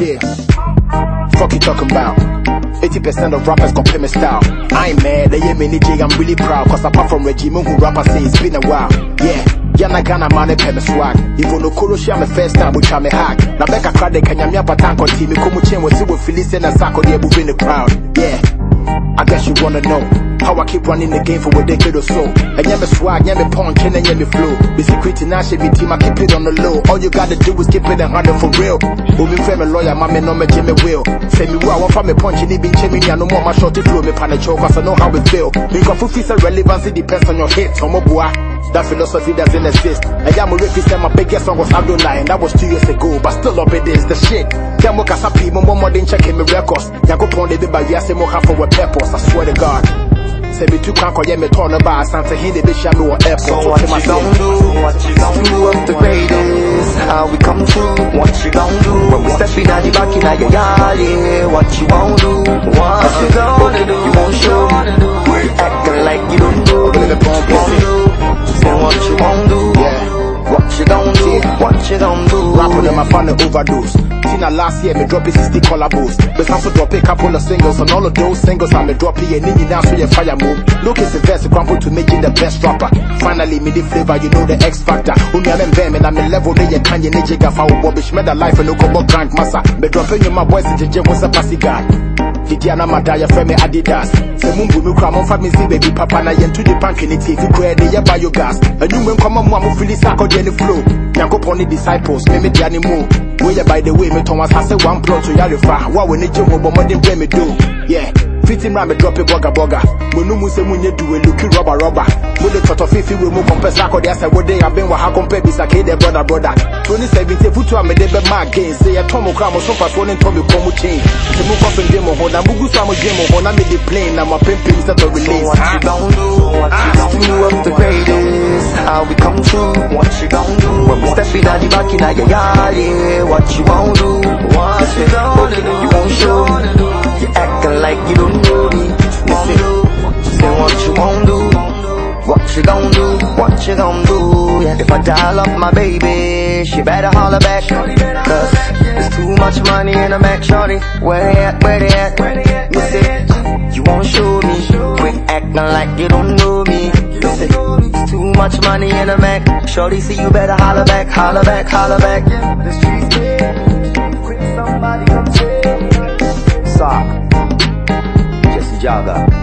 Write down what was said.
Fuck you talking about? 80% of rappers compare me style. I ain't mad, they ain't me nigga, I'm really proud. Cause apart from Reggie Moon, who rapper say it's been a while. Yeah. Yana Ghana man pɛ me swag Even no kuro share me first time try me hack Na beka krade kanya mi abatan konti mi kumu chen wasi we fili se na sako de moving the crowd Yeah I guess you wanna know how I keep running the game for a decade or so. And yeah, me swag, yeah, me punch, and yeah, me flow. Be secret now, she be team, I keep it on the low. All you gotta do is keep it a hundred for real. Moving from a lawyer, my man, no me Jimmy will. Say me well, one from me punch, and been chimney, no more my shorty flow, me pan a choke, cause I know how it feel. Me got full fees of relevance, depends on your hit, on my boy. That philosophy doesn't exist. And yeah, my rapist said my biggest song was Adonai, and that was two years ago, but still up it is the shit. Yeah, mo kasapi, mo more than checking me records. Go pon the baby, yeah, say mo half for a purpose, I swear to God. Say me too can't call yeah, me turn about Santa Hindi, bitch, I know what airport. So what you gon' do? What you gon' do up the greatest? How we come through? What you gon' do? When we step in at the back in your yard, yeah. What you gon' do? What you gonna do? You won't show them, I found an overdose. Tina last year, me drop it 60 collabos. But also drop a couple of singles, and all of those singles, I'm a drop it, and then now so you fire move. Look, it's the best example to making the best rapper. Finally, me the flavor, you know the X factor. Only I'm in bam, and I'm in level, they you can't, you need to get for rubbish, made a life, and come grand massa. Me dropping you my boys the gym, what's a passy guy. Didi ana madaya frɛ me Adidas. Sɛ mumbu me kora momfa me si baby papa na yɛnto de panke ne tie fi koraa de yɛ biogas. Anwumwe nkɔma mu a mofili sɛ akɔdeɛ ne flow. Nyankopɔn ne disciples me medea ne mu woyɛ by the way metɔn asase one plot to yarefa wo a w'ani gye ho bɔ mmɔden brɛ me do? Yeah. Fiti mra me drop it boga boga monu mu sɛ munyɛ duwe luki rɔba rɔba mode tɔtɔ fifi we mu kɔmpɛ sɛ akɔdeɛ sɛ wode aben wɔ ha kɔmpɛ bisa kede brother brother 2017 futu a mede bɛma again sɛ yɛtɔ mo kora mo so mfasoɔ ne ntɔ me kɔn mu chain sɛ mokɔ so ndwe mo ho na mugu so a modwe mo ho na mede plane na mapempem sɛ tɔ So release what you gon' do? What you gon' do up the greatest? How we come? What you gon' do? When we step in the back in your yard, yeah. What you gon' do? What you gon' do? You won't show me. You acting like you don't know me. Say what you won't do. What you gon' do? What you gon' do? Yeah. If I dial up my baby, she better holler back. Cause there's too much money in the bank, shorty. Where they at? Where they at? Listen, you won't show me. Quit acting like you don't know me. Listen, there's too much money in the Mac. Shorty, see you better holler back, holler back, holler back. The streets dead. Quick, somebody come. Sock. Jesse.